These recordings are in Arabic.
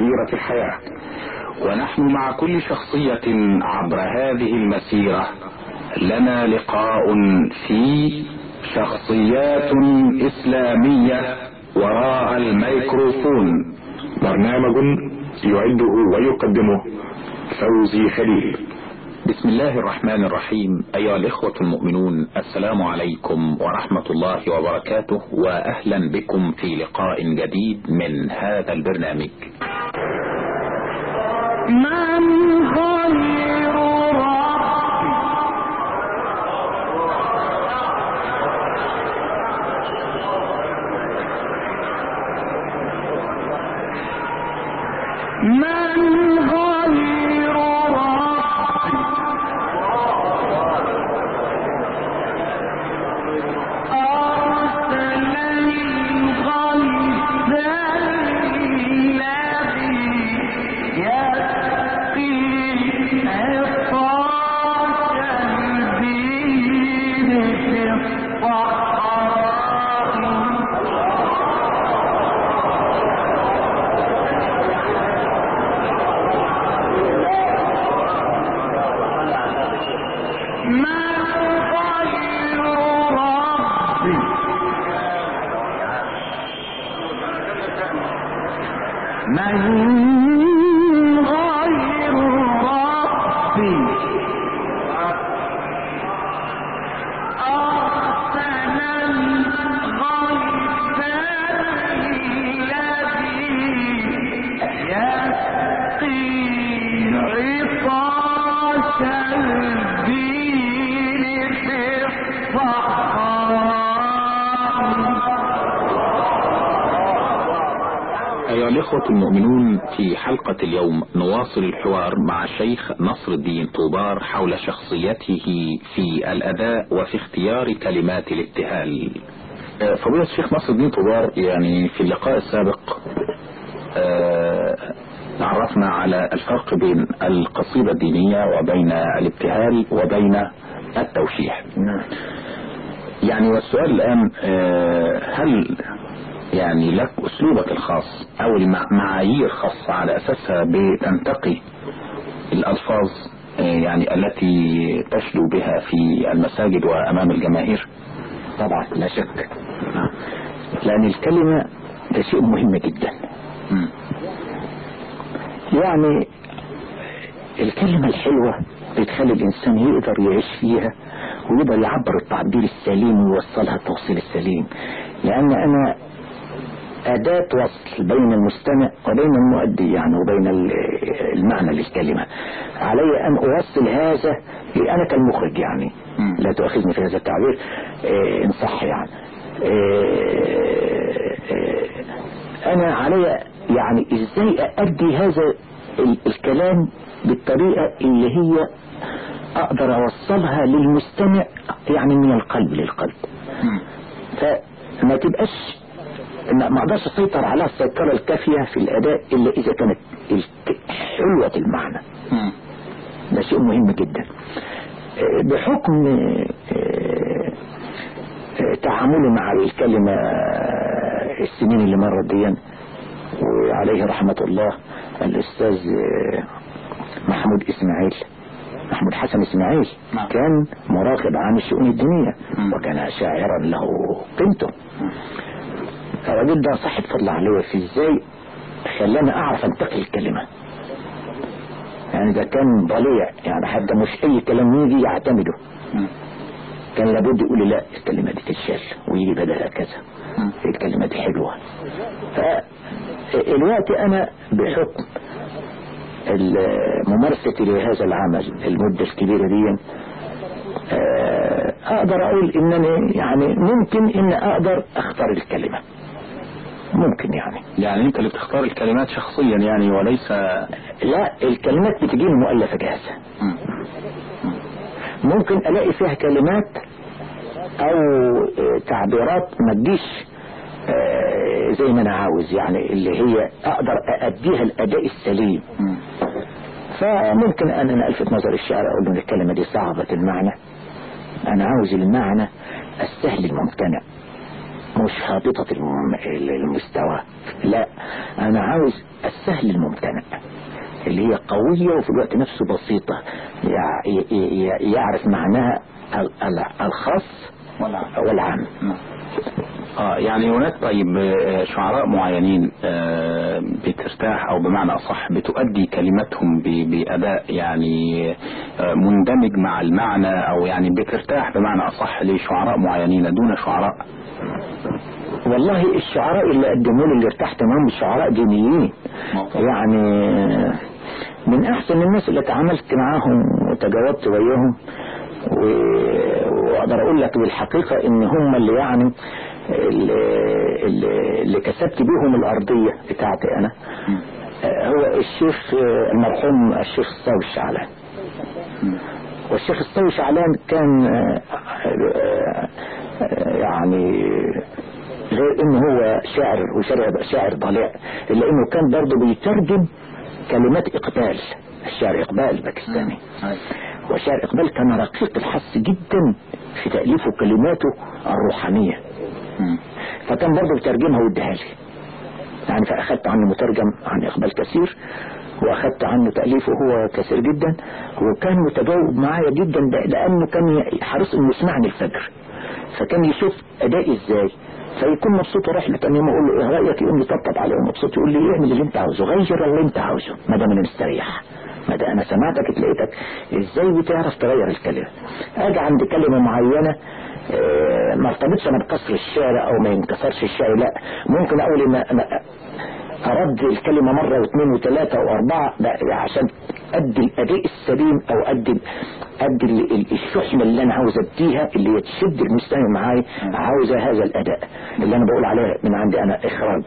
مسيرة الحياة. ونحن مع كل شخصية عبر هذه المسيرة لنا لقاء في شخصيات إسلامية وراء الميكروفون. برنامج يعده ويقدمه فوزي خليل. بسم الله الرحمن الرحيم. أيها الإخوة المؤمنون السلام عليكم ورحمة الله وبركاته وأهلا بكم في لقاء جديد من هذا البرنامج. من خير أيها الإخوة المؤمنون في حلقة اليوم نواصل الحوار مع الشيخ نصر الدين طوبار حول شخصيته في الأداء وفي اختيار كلمات الابتهال. فضيلة الشيخ نصر الدين طوبار يعني في اللقاء السابق آه، تعرفنا على الفرق بين القصيدة الدينية وبين الابتهال وبين التوشيح. يعني والسؤال الآن آه، هل يعني لك أسلوبك الخاص أو المع- معايير خاصة على أساسها بتنتقي الألفاظ آه، يعني التي تشدو بها في المساجد وأمام الجماهير؟ طبعا لا شك. لأن الكلمة ده شيء مهم جدا. يعني الكلمة الحلوة بتخلي الإنسان يقدر يعيش فيها ويقدر يعبر التعبير السليم ويوصلها التوصيل السليم. لأن أنا أداة وصل بين المستمع وبين المؤدي يعني وبين ال- المعنى للكلمة. علي أن أوصل هذا أنا كالمخرج يعني. لا تؤاخذني في هذا التعبير. إيه، إن صح يعني. إيه، إيه، أنا علي يعني إزاي أؤدي هذا ال- الكلام بالطريقة اللي هي أقدر أوصلها للمستمع يعني من القلب للقلب. فما تبقاش ما ما أقدرش أسيطر على السيطرة الكافية في الأداء إلا إذا كانت حلوة المعنى. ده شيء مهم جدا بحكم آه، آه، تعاملي مع الكلمة آه، السنين اللي مرت دي وعليه رحمة الله الأستاذ آه، محمود إسماعيل محمود حسن إسماعيل نعم. كان مراقب عن الشؤون الدينية. وكان شاعرا له قيمته الراجل ده صاحب فضل عليه في إزاي خلاني أعرف انتقي الكلمة يعني ده كان ضليع يعني حتى مش أي كلام يجي يعتمده مم. كان لابد يقول لا الكلمة دي تتشال ويجي بدلها كذا. الكلمة دي حلوة فالوقت أنا بحكم ممارستي لهذا العمل المدة الكبيرة دي آه، أقدر أقول إنني يعني ممكن إن أقدر أختار الكلمة. ممكن يعني. يعني أنت اللي بتختار الكلمات شخصيا يعني وليس لا الكلمات بتجيني مؤلفة جاهزة. مم. ممكن ألاقي فيها كلمات أو تعبيرات ما تجيش زي ما أنا عاوز يعني اللي هي أقدر أأديها الأداء السليم. مم. فممكن أن أنا ألفت نظر الشاعر أقول له الكلمة دي صعبة المعنى. أنا عاوز المعنى السهل الممتنع مش هابطة الم- المستوى. لا أنا عاوز السهل الممتنع اللي هي قوية وفي الوقت نفسه بسيطة. يعرف معناها ال- ال- الخاص والعام. آه يعني هناك طيب آه، شعراء معينين آه، بترتاح أو بمعنى أصح بتؤدي كلماتهم ب- بأداء يعني آه، مندمج مع المعنى أو يعني بترتاح بمعنى أصح لشعراء معينين دون شعراء. والله الشعراء اللي قدموا لي اللي ارتحت معاهم شعراء دينيين يعني من أحسن الناس اللي اتعاملت معاهم وتجاوبت وياهم وأقدر أقول لك بالحقيقة إن هم اللي يعني اللي, اللي- كسبت بيهم الأرضية بتاعتي آه، هو الشيخ المرحوم الشيخ الصاوي الشعلان. والشيخ الصاوي شعلان كان آه، آه، يعني غير إنه هو شاعر وشاعر شاعر ضليع إلا إنه كان برضه بيترجم كلمات إقبال. الشاعر إقبال الباكستاني وشاعر إقبال كان رقيق الحس جدا في تأليفه كلماته الروحانية. فكان برضه بيترجمها واديها لي. يعني فاخدت عنه مترجم عن إقبال كثير واخدت عنه تأليفه هو كثير جدا وكان متجاوب معايا جدا لأنه كان حريص إنه يسمعني الفجر. فكان يشوف أدائي إزاي. فيكون مبسوط وراح تاني يوم أقول له إيه رأيك؟ يقوم يطبطب عليه. ومبسوط يقول لي اعمل اللي أنت عاوزه؟ غير اللي أنت عاوزه ما دام أنا مستريح. ما أنا سمعتك لقيتك إزاي بتعرف تغير الكلمة أجي عند كلمة معينة ما ارتبطش أنا بكسر الشعر أو ما ينكسرش الشعر لا. ممكن أقول ان أرد الكلمة مرة واثنين وثلاثة وأربعة عشان أدي الأداء السليم أو أدي أدي ال- ال- الشحنة اللي أنا عاوز أديها اللي هي تشد المستمع معاي عاوزة هذا الأداء. اللي أنا بقول عليه من عندي أنا إخراج.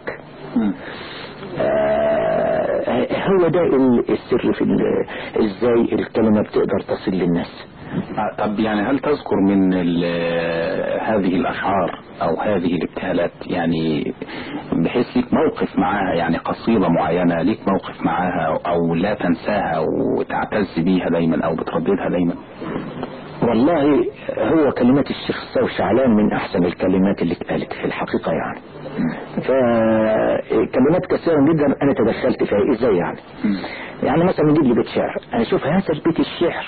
آه هو ده ال- السر في إزاي الكلمة بتقدر تصل للناس. آه، طب يعني هل تذكر من هذه الاشعار أو هذه الابتهالات يعني بحيث ليك موقف معاها يعني قصيدة معينة ليك موقف معاها أو لا تنساها وتعتز بيها دايما أو بترددها دايما؟ والله هو كلمات الشيخ الصاوي شعلان من أحسن الكلمات اللي اتقالت في الحقيقة يعني. فكلمات كثيرة جدا أنا تدخلت فيها إزاي يعني؟ يعني مثلا نجيب لي بيت شعر أنا أشوف هذا البيت الشعر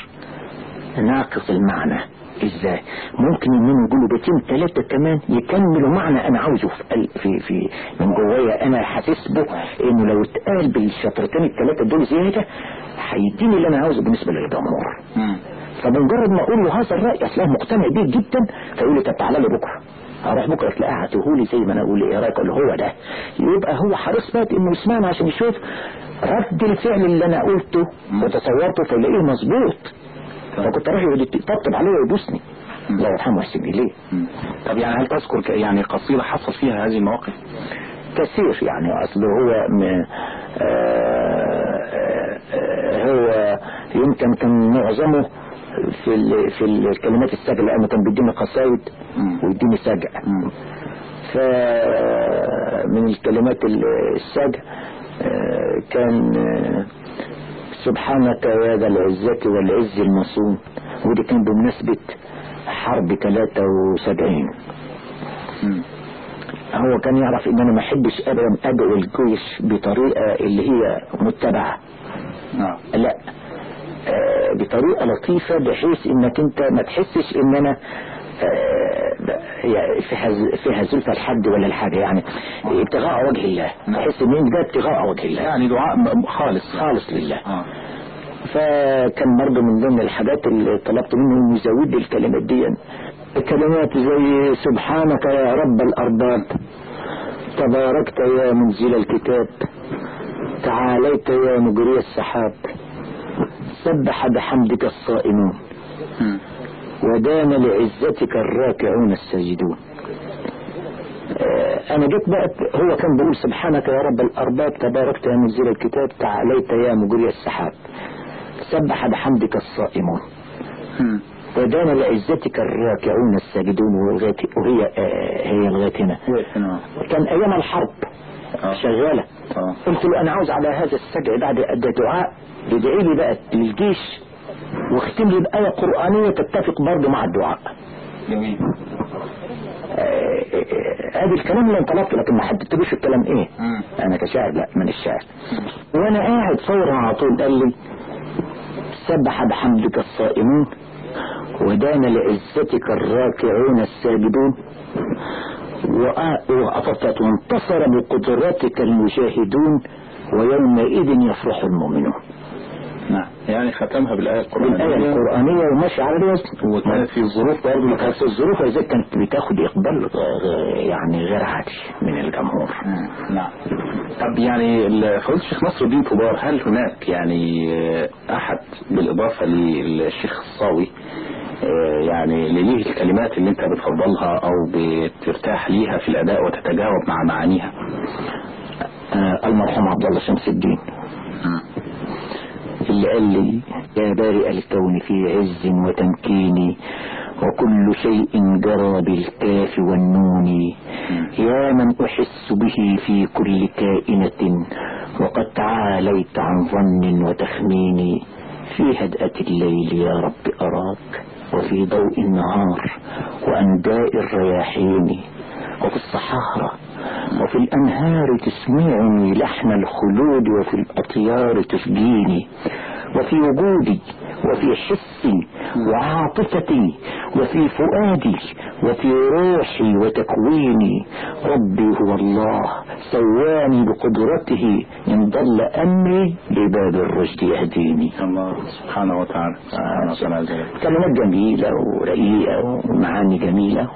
ناقص المعنى. إزاي؟ ممكن انهم يقولوا بيتين ثلاثة كمان يكملوا معنى أنا عاوزه في في في من جوايا أنا حاسس به إنه لو اتقال بالشطرتين الثلاثة دول زيادة هيديني اللي أنا عاوزه بالنسبة للجمهور. فبمجرد ما أقول له هذا الرأي أصلا مقتنع بيه جدا فيقول لي طب تعالى لي بكرة. هروح بكرة تلاقيه هاتهولي زي ما أنا أقول إيه رأيك أقول له هو ده؟ يبقى هو حريص بقى إنه يسمعني عشان يشوف رد الفعل اللي أنا قلته وتصورته فيلاقيه مظبوط. فكنت رايح يقعد يطبطب عليه ويبوسني الله يرحمه ويحسن اليه طب يعني هل تذكر يعني قصيدة حصل فيها هذه المواقف؟ كثير يعني اصله هو م... آه آه هو يمكن كان معظمه في ال... في الكلمات السجع لأنه كان بيديني قصايد ويديني سجع ف من الكلمات ال- السجع آه، كان آه، سبحانك يا ذا العزة والعز المصون. ودي كان بمناسبة حرب 73 هو كان يعرف إن أنا ما أحبش أبدا أدعو الجيش بطريقة اللي هي متبعة. نعم. لا. آه، بطريقة لطيفة بحيث إنك أنت ما تحسش إن أنا آه، يعني فيها زلفة الحد ولا الحاجة يعني؟ ابتغاء وجه الله. تحس إن ده ابتغاء وجه الله. يعني دعاء خالص. خالص لله. آه. فكان برضه من ضمن الحاجات اللي طلبت منه انه يزود لي الكلمات دي. كلمات زي سبحانك يا رب الارباب تباركت يا منزل الكتاب تعاليت يا مجري السحاب سبح بحمدك الصائمون. مم. ودان لعزتك الراكعون الساجدون آه، أنا جيت بقى هو كان بيقول سبحانك يا رب الأرباب تباركت يا منزل الكتاب تعاليت يا مجري السحاب سبح بحمدك الصائمون. ودان لعزتك الراكعون الساجدون وهي آه، هي نعم. كان أيام الحرب آه. شغالة. قلت له أنا عاوز على هذا السجع بعد ده دعاء يدعي لي بقى للجيش واختم لي بآية قرآنية تتفق برضه مع الدعاء. جميل. آه، ادي الكلام اللي انطلقته لكن ما حددتلوش الكلام إيه. مم. أنا كشاعر لا من الشاعر وأنا قاعد فورا على طول قال لي سبح بحمدك الصائمون ودان لعزتك الراكعون الساجدون وأ- وأطفت وانتصر بقدرتك المجاهدون ويومئذ يفرح المؤمنون. يعني ختمها بالآية الآية القرآنية القرآنية وماشي على الوزن وكانت في ظروف برضه كانت الظروف زي كانت بتاخد إقبال يعني غير عادي من الجمهور. نعم. طب يعني فضيلة الشيخ نصر الدين طبار هل هناك يعني أحد بالإضافة للشيخ الصاوي آه، يعني ليه الكلمات اللي أنت بتفضلها أو بترتاح ليها في الأداء وتتجاوب مع معانيها؟ آه المرحوم عبد الله شمس الدين. اللي قال لي يا بارئ الكون في عز وتمكين وكل شيء جرى بالكاف والنون. يا من أحس به في كل كائنة وقد تعاليت عن ظن وتخمين. في هدأة الليل يا رب أراك وفي ضوء النهار وأنداء الرياحين. وفي الصحارى وفي الأنهار تسمعني لحن الخلود وفي الأطيار تسجيني. وفي وجودي وفي حسي وعاطفتي وفي فؤادي وفي روحي وتكويني. ربي هو الله سواني بقدرته إن ضل أمري لباب الرشد يهديني. الله سبحانه وتعالى. سبحانه وتعالى. كلمات جميلة ورقيقة ومعاني جميلة.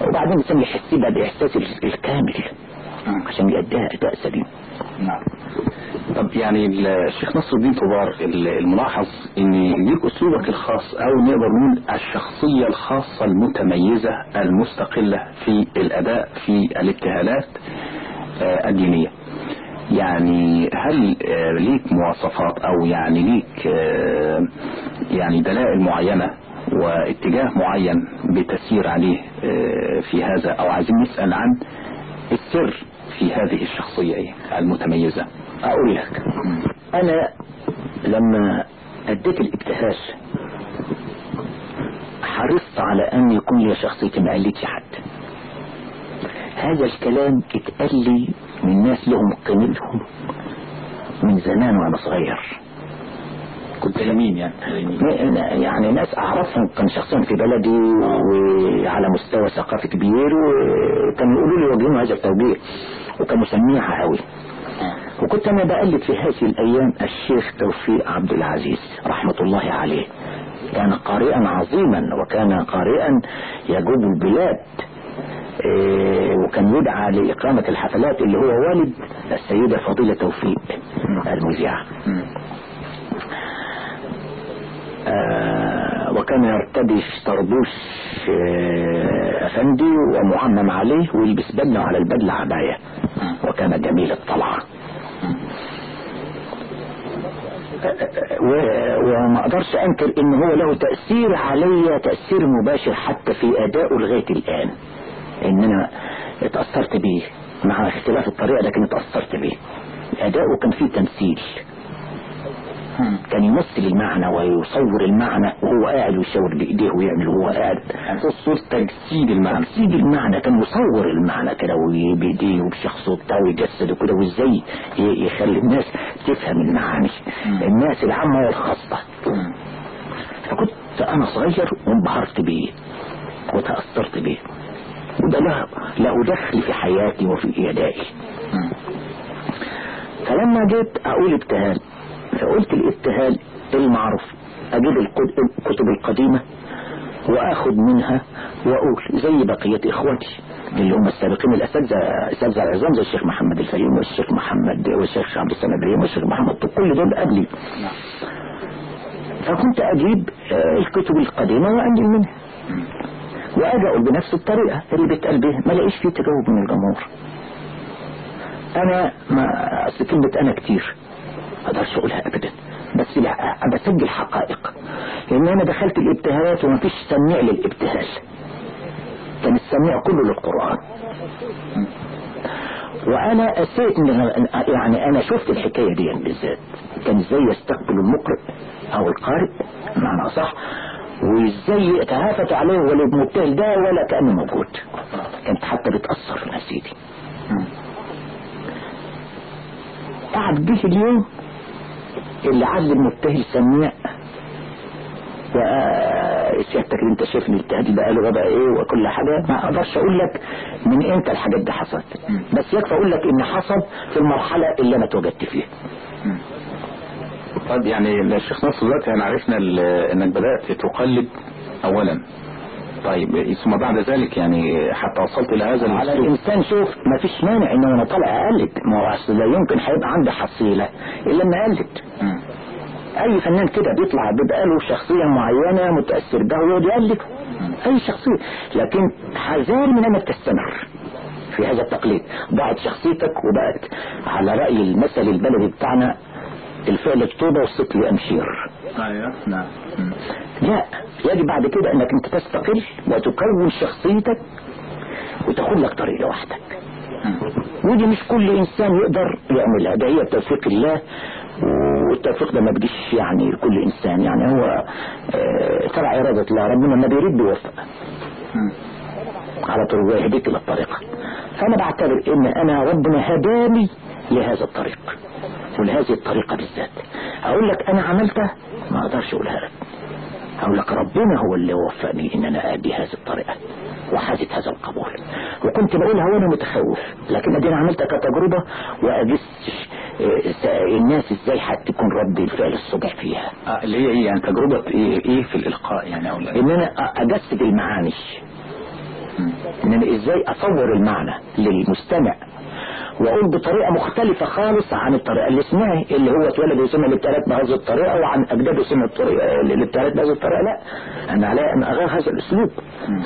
وبعدين الإنسان يحس ال- الكامل. عشان يأديها أداء سليم. نعم. طب يعني الشيخ نصر الدين طبار ال- الملاحظ إن ليك أسلوبك الخاص أو نقدر نقول الشخصية الخاصة المتميزة المستقلة في الأداء في الابتهالات آه، الدينية؟ يعني هل آه، ليك مواصفات أو يعني ليك آه، يعني دلائل معينة واتجاه معين بتسير عليه آه، في هذا أو عايزين نسأل عن السر في هذه الشخصية إيه؟ المتميزة. أقول لك. أنا لما أديت الابتهال حرصت على أن يكون لي شخصيتي ما قالتش حد. هذا الكلام اتقال لي من ناس لهم قيمتهم من زمان وأنا صغير. كنت لمين يعني. يعني ناس أعرفهم كان شخصيا في بلدي وعلى مستوى ثقافي كبير وكانوا يقولوا لي وجههم هذا التوجيه وكانوا سميعة قوي. وكنت أنا بقلد في هذه الأيام الشيخ توفيق عبد العزيز رحمة الله عليه. كان قارئا عظيما وكان قارئا يجوب البلاد إيه، وكان يدعى لإقامة الحفلات اللي هو والد السيدة فضيلة توفيق المذيعة. آه، وكان يرتدي طربوش آه، أفندي ومعمم عليه ويلبس بدلة على البدلة عباية. وكان جميل الطلعة. و- وما أقدرش أنكر إن هو له تأثير علي تأثير مباشر حتى في ادائه لغايه الآن. ان أنا اتأثرت بيه مع اختلاف الطريقة لكن اتأثرت بيه أداؤه كان فيه تمثيل. كان يمثل المعنى ويصور المعنى وهو قاعد ويشاور بإيديه ويعمل وهو قاعد. تصور تجسيد المعنى. تجسيد المعنى كان يصور المعنى كده بايديه وبشخصه بتاعه ويجسده كده وإزاي يخلي الناس تفهم المعاني. الناس العامة والخاصة. فكنت أنا صغير وانبهرت بيه وتأثرت بيه. وده له له دخل في حياتي وفي ادائي فلما جيت أقول ابتهال فقلت الابتهال المعروف أجيب الكتب القديمة واخد منها وأقول زي بقية إخواتي اللي هم السابقين الاساتذه الاساتذه العظام زي الشيخ محمد الفيوم والشيخ محمد والشيخ عبد السلام إبراهيم والشيخ محمد كل دول قبلي. فكنت أجيب آه، الكتب القديمة واقلل منها. وآجي أقول بنفس الطريقة اللي بيتقال بيها ما لاقيش فيه تجاوب من الجمهور. أنا ما أصل كلمة أنا كتير. أقدرش اقولها ابدا. بس لا بسجل حقائق. لأن أنا دخلت الابتهالات وما فيش سميع للابتهال. كان السميع كله للقرآن. وأنا اسيت إن يعني أنا شفت الحكاية دي بالذات. كان إزاي يستقبل المقرئ أو القارئ معنى أصح وإزاي يتهافت عليه والمبتهل ده ولا كأنه موجود. كانت حتى بت تتأثر يا سيدي قعد به اليوم اللي علم مبتهل سميع وسيادتك اللي انت شايف الاجتهاد بقى له بقى إيه وكل حاجة. ما أقدرش أقول لك من إمتى الحاجات دي حصلت. بس يكفي أقول لك ان حصل في المرحلة اللي أنا اتواجدت فيها. طيب يعني الشيخ نصر دلوقتي إحنا عرفنا انك بدأت تقلد اولا. طيب ثم بعد ذلك يعني حتى وصلت إلى هذا على الإنسان شوف ما فيش مانع إن أنا طالع أقلد. ما هو أصل لا يمكن هيبقى عندي حصيلة إلا لما اقلد مم. أي فنان كده بيطلع بيبقى له شخصية معينة متأثر بها ويقعد يقلد أي شخصية. لكن حذار من أنك تستمر في هذا التقليد. ضاعت شخصيتك وبقت على رأي المثل البلدي بتاعنا الفعل الطوبة والصقل أمشير. أيوه نعم. لا يجب بعد كده أنك أنت تستقل وتكون شخصيتك وتاخد لك طريق لوحدك. ودي مش كل إنسان يقدر يعملها. ده هي توفيق الله والتوفيق ده ما بيجيش يعني لكل إنسان يعني هو آه، تبع إرادة الله ربنا ما بيريد بيوفق. على طول ويهديك إلى الطريقة فأنا بعتبر إن أنا ربنا هداني لهذا الطريق. ولهذه الطريقة بالذات. أقول لك أنا عملتها ما أقدرش أقولها لك. أقول لك ربنا هو اللي وفقني إن أنا ادي هذه الطريقة. وحازت هذا القبول. وكنت بقولها وأنا متخوف لكن أدينا عملتها كتجربة واجس آه، الناس إزاي هتكون رد الفعل الصبح فيها. آه، اللي هي إيه يعني؟ تجربة إيه؟ إيه في الإلقاء يعني أو إن أنا اجسد المعاني إن أنا إزاي أصور المعنى للمستمع؟ وأقول بطريقة مختلفة خالص عن الطريقة اللي سمعها اللي هو اتولد وسمع الابتلاءات بهذه الطريقة وعن أجداده سمع الطريقة الابتلاءات بهذه الطريقة لا. أنا علي أن أغير هذا الأسلوب.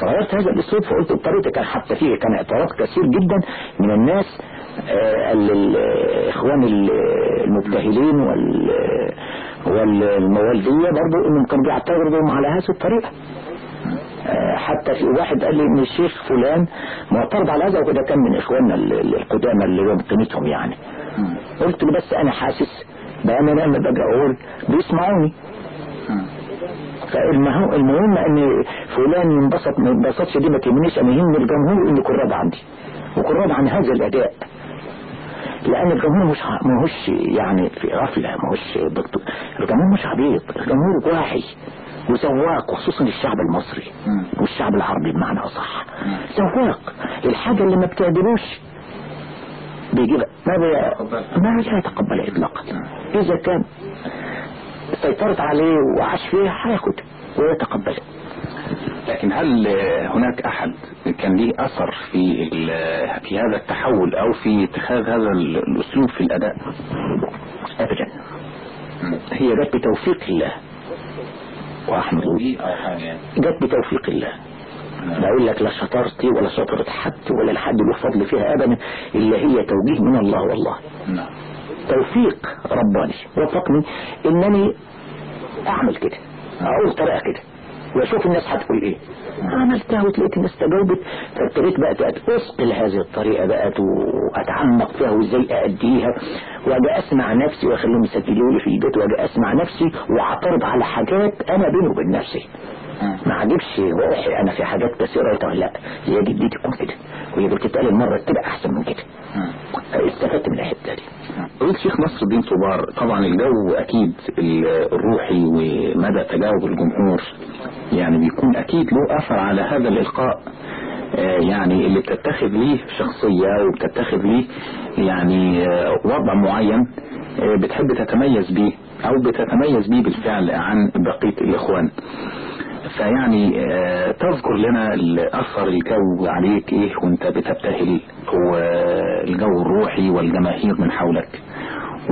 فغيرت هذا الأسلوب فقلت بطريقتي كان حتى فيه كان اعتراض كثير جدا من الناس آه، ال- ال- الاخوان ال- المبتهلين وال والموالديه برضو إنهم كانوا بيعترضوا على هذه الطريقة. آه، حتى في واحد قال لي إن الشيخ فلان معترض على هذا وده كان من إخواننا ال- ال- القدامى اللي هم قيمتهم يعني. قلت له بس أنا حاسس بان أنا لما باجي أقول بيسمعوني. فالمهم المهم إن فلان ينبسط ما ينبسطش دي ما تهمنيش أنا يهمني الجمهور يكون راضي عندي. راضي عن هذا الأداء. لأن الجمهور مش ع- ما هوش يعني في غفلة ما هوش دكتور الجمهور مش عبيط الجمهور واعي وذواق وخصوصا الشعب المصري والشعب العربي بمعنى أصح. ذواق الحاجة اللي ما بتعجبوش بيجيبها ما بي... ما لا يتقبل اطلاقا. إذا كان سيطرت عليه وعاش فيه هياخد ويتقبله لكن هل هناك أحد كان ليه أثر في في هذا التحول أو في اتخاذ هذا ال- الأسلوب في الأداء؟ ابدا. هي جت بتوفيق الله. وأحمد. الله جت بتوفيق الله. لا أقول لك لا شطارتي ولا شطارة حد ولا الحد له فضل فيها ابدا إلا هي توجيه من الله والله. نعم. توفيق رباني. وفقني إنني أعمل كده. أقول طريقة كده. وأشوف الناس هتقول إيه. عملتها وتلاقيت الناس تجاوبت فابتديت بقى اثقل هذه الطريقة بقت وأتعمق فيها وإزاي أأديها وأجي أسمع نفسي وأخليهم يسجلوا لي في البيت وأجي أسمع نفسي وأعترض على حاجات أنا بيني وبين نفسي. ما عجبش روحي أنا في حاجات كثيرة قلت لأ؟ هي جدتي تكون كده وهي بتتقال المره كده أحسن من كده. استفدت من الحتة دي. قلت شيخ نصر الدين طبعا الجو أكيد ال- الروحي ومدى تجاوب الجمهور. يعني بيكون أكيد له أثر على هذا الالقاء آه، يعني اللي بتتخذ ليه شخصية وبتتخذ ليه يعني آه، وضع معين آه، بتحب تتميز بيه أو بتتميز بيه بالفعل عن بقية الإخوان. فيعني تذكر لنا اثر الجو عليك إيه وأنت بتبتهل والجو الروحي والجماهير من حولك.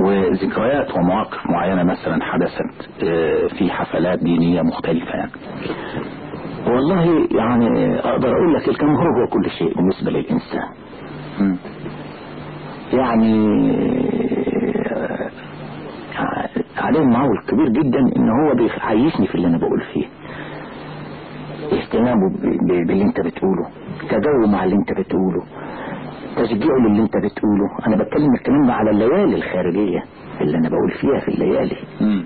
وذكريات ومواقف معينة مثلا حدثت آه، في حفلات دينية مختلفة يعني. والله يعني أقدر أقول لك الجمهور هو كل شيء بالنسبة للإنسان. يعني آه، عليه معول كبير جدا ان هو بيعيشني في اللي أنا بقول فيه. اهتمامه باللي أنت بتقوله تجاوبه مع اللي أنت بتقوله تشجيعه للي انت بتقوله. أنا بتكلم الكلام ده على الليالي الخارجية اللي أنا بقول فيها في الليالي. مم.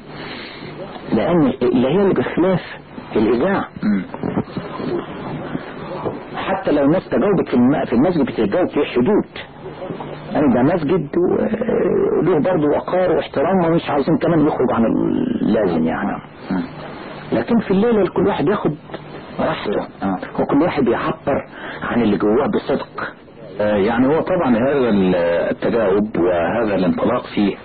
لأن الليالي بخلاف الإذاعة. مم. حتى لو الناس تجاوبت في الم- في المسجد بتتجاوب في حدود يعني ده مسجد وله برضه وقار واحترام ومش عايزين كمان يخرج عن اللازم يعني. لكن في الليلة كل واحد ياخد راحته. آه. وكل واحد يعبر عن اللي جواه بصدق. يعني هو طبعا هذا التجاوب وهذا الانطلاق فيه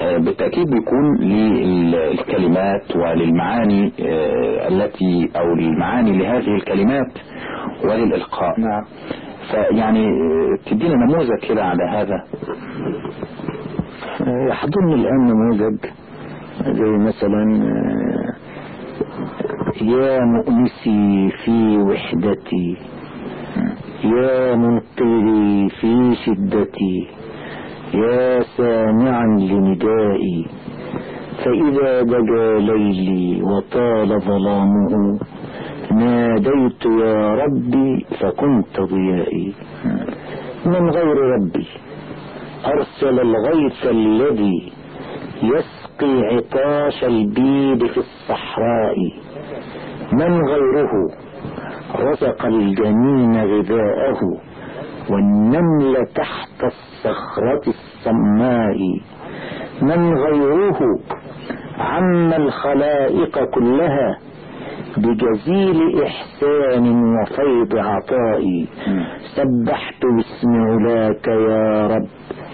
آه، بالتأكيد بيكون للكلمات وللمعاني آه، التي أو المعاني لهذه الكلمات وللإلقاء. نعم. فيعني آه، تدينا نموذج كده على هذا؟ يحضرني الآن نموذج زي مثلا آه، يا مؤنسي في وحدتي. يا منقذي في شدتي يا سامعا لندائي. فإذا دجا ليلي وطال ظلامه ناديت يا ربي فكنت ضيائي. من غير ربي أرسل الغيث الذي يسقي عطاش البيد في الصحراء. من غيره رزق الجنين غذاءه والنمل تحت الصخرة الصماء من غيره عم الخلائق كلها بجزيل إحسان وفيض عطاء. سبحت باسم علاك يا رب.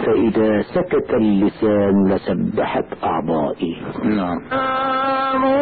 فإذا سكت اللسان لسبحت أعضائي. نعم. نعم.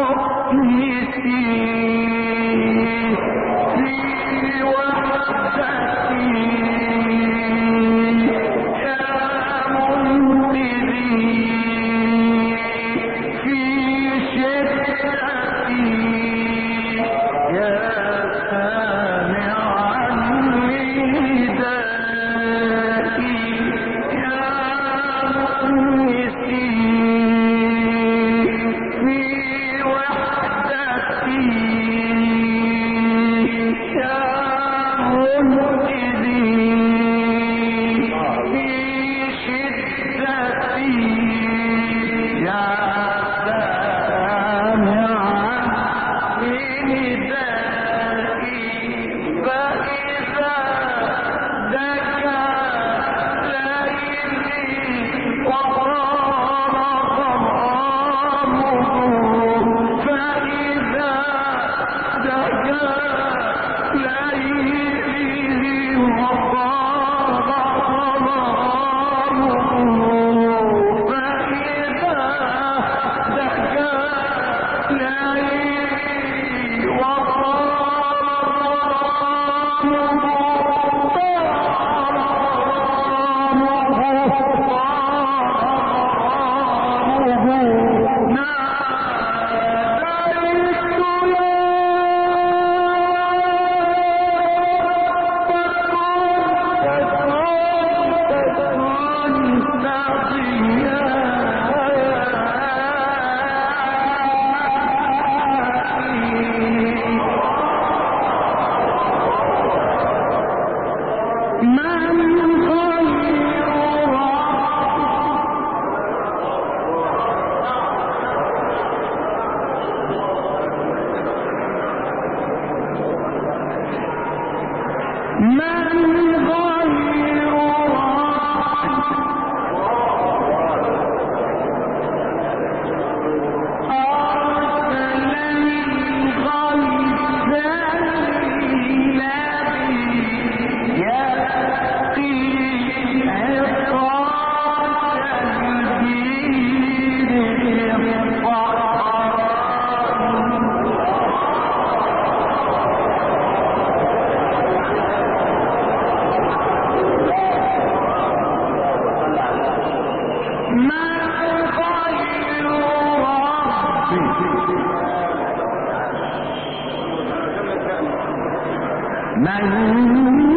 من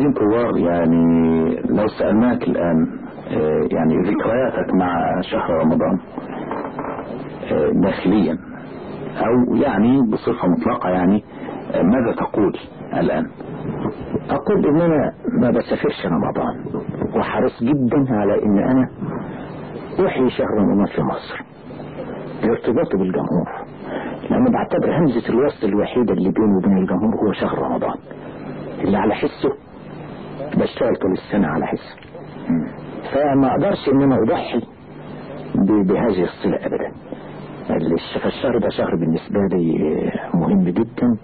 الدين طوار يعني لو سألناك الآن آه، يعني ذكرياتك مع شهر رمضان آه، داخليا أو يعني بصفة مطلقة يعني آه، ماذا تقول الآن؟ أقول ان أنا ما بسافرش رمضان وحريص جدا على إن أنا أحيي شهر رمضان في مصر لارتباطه بالجمهور لأن بعتبر همزة الوصل الوحيدة اللي بيني وبين الجمهور هو شهر رمضان اللي على حسه بشتغل طول السنة على حسه فما أقدرش ان أنا أضحي بهذه الصلة ابدا. الش- فالشهر ده شهر بالنسبة لي مهم جدا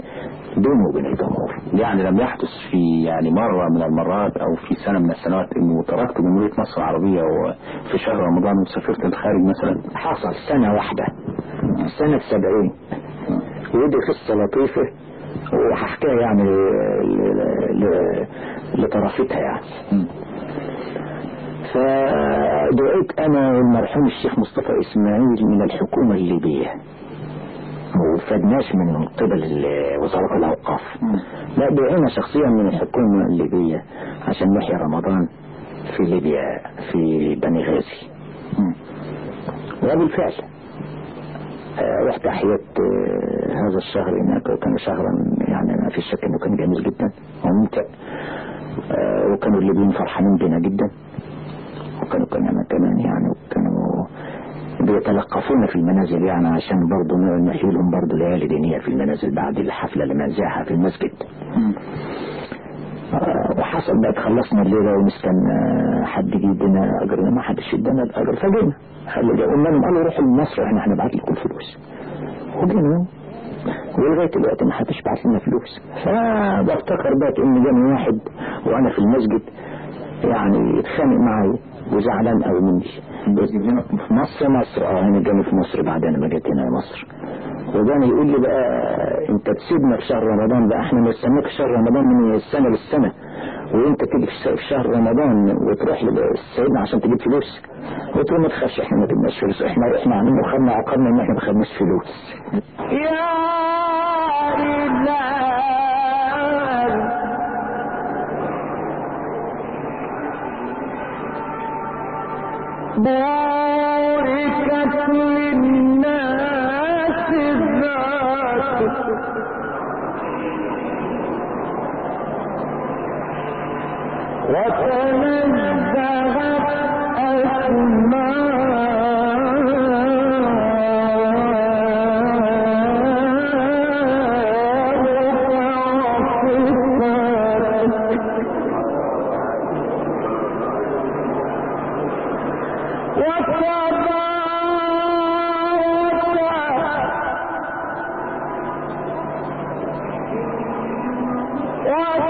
بينه وبين الجمهور. يعني لم يحدث في يعني مرة من المرات أو في سنة من السنوات أنه تركت جمهورية مصر العربية وفي شهر رمضان وسافرت الخارج مثلا. حصل سنة واحدة سنة سبعين. ودي قصة لطيفة. وهحكيها يعني ل- ل- لطرفتها يعني. فدعيت أنا والمرحوم الشيخ مصطفى إسماعيل من الحكومة الليبية. وفدناش من قبل وزارة الأوقاف. لا دعينا شخصيا من الحكومة الليبية عشان نحيي رمضان في ليبيا في بني غازي. وبالفعل آه، رحت احيت آه، هذا الشهر هناك وكان شهرا يعني ما فيش شك إنه كان جميل جدا وممتع آه، وكانوا الليبيين فرحانين بنا جدا. وكانوا كمان كمان يعني وكانوا بيتلقفونا في المنازل يعني عشان برضه نحيي لهم برضه ليالي دينية في المنازل بعد الحفلة اللي منزعها في المسجد. آه، وحصل بقى خلصنا الليلة ونستنى حد يجي يدينا أجرنا ما حدش ادانا الأجر فجينا. قال قلنا لهم قالوا روحوا لمصر إحنا هنبعت لكم فلوس. وجينا. ولغاية دلوقتي ما حدش بعت لنا فلوس. فبفتكر بقى إن جاني واحد وأنا في المسجد يعني يتخانق معي وزعلان قوي مني. في مصر؟ مصر آه أنا جاني في مصر بعد أنا ما جيت هنا مصر. وجاني يقول لي بقى أنت تسيبنا في شهر رمضان بقى إحنا بنستناك في شهر رمضان من السنة للسنة. وأنت تيجي في شهر رمضان وتروح لسيدنا عشان تجيب فلوس. قلت له ما تخافش إحنا ما جبناش فلوس إحنا رحنا عاملين وخدنا عقرنا إن إحنا ما خدناش فلوس. يا باركت للناس وتنزهت أسماءك يا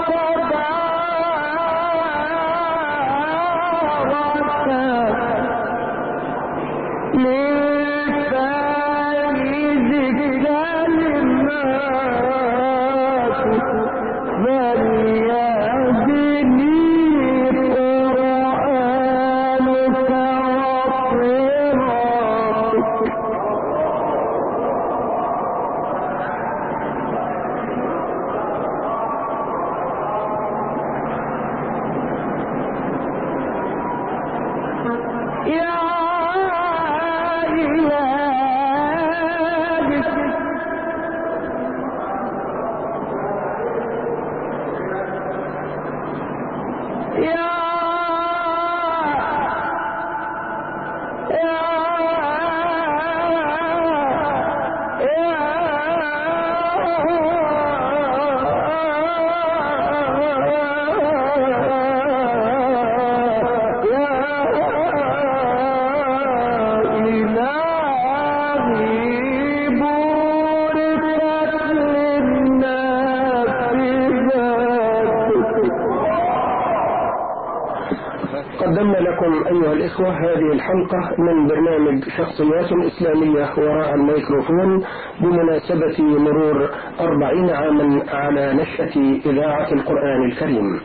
الإخوة هذه الحلقة من برنامج شخصيات إسلامية وراء الميكروفون بمناسبة مرور أربعين عاما على نشأة إذاعة القرآن الكريم.